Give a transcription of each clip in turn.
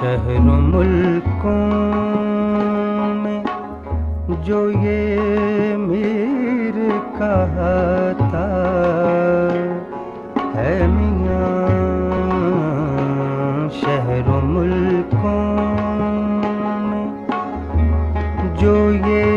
شہر و ملکوں میں جو یہ میر کہتا ہے۔ میاں شہر و ملکوں میں جو یہ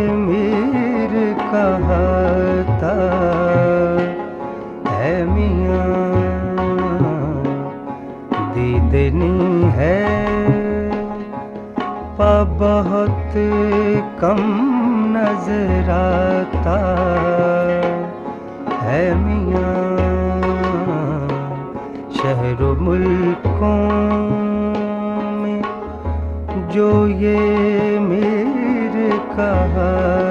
نظر آتا ہے میاں شہر و ملکوں میں جو یہ میر کہا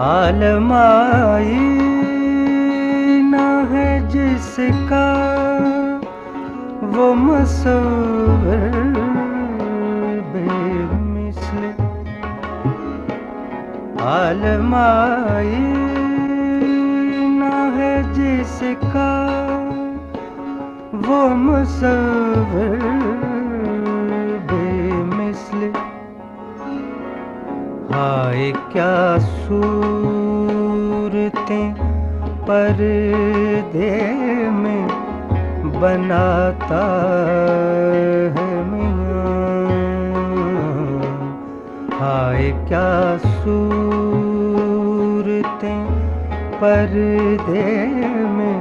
عالمائی نہ ہے جس کا وہ مصور بے مثل عالمائی نہ ہے جس کا وہ مصور بے مثل ہائے کیا پردے میں بناتا ہے میاں۔ ہائے کیا صورتیں پردے میں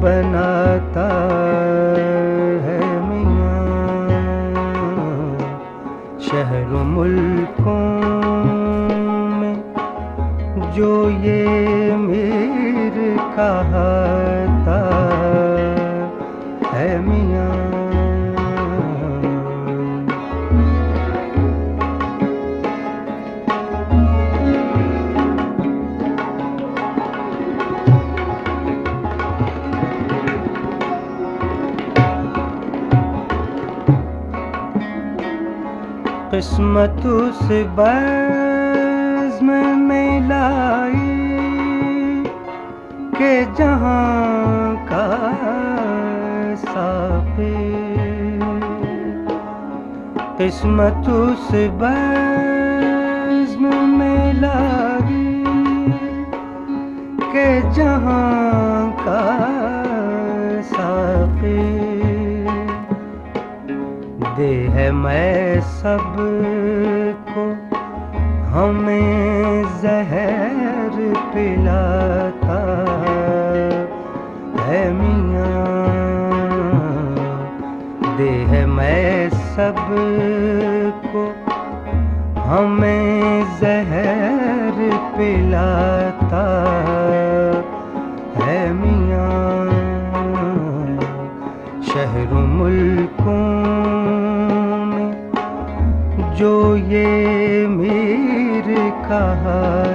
بناتا ہے میاں۔ شہر و ملکوں میں جو یہ میر کہتا ہے میاں۔ قسمت اس بزم میں لائی۔ کہ جہاں کا ساپے قسمت اس بزم میں لائی کہ جہاں کا ساپے دے ہے میں سب کو ہمیں زہر پلاتا۔ ہے میاں۔ دے ہے میں سب کو۔ ہمیں زہر پلاتا ہے میاں۔ شہر ملکوں میں جو یہ میر کہتا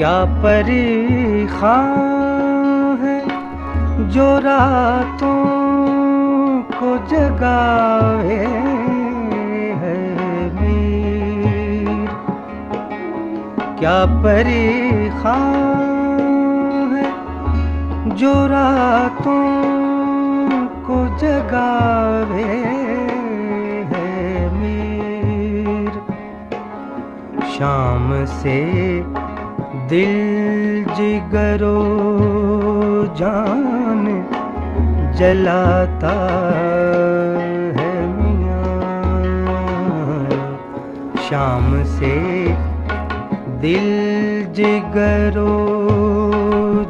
کیا پری خاں ہے جو راتوں کو جگاوے ہے میر؟ کیا پری خاں ہے جو راتوں کو جگاوے ہے میر؟ شام سے دل جگرو جان جلاتا ہے میاں۔ شام سے دل جگرو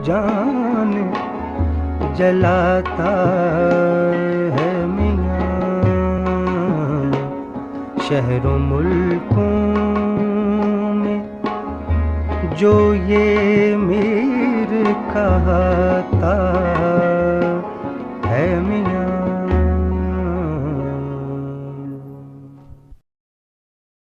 جان جلاتا ہے میاں۔ شہروں ملکوں جو یہ میر کہتا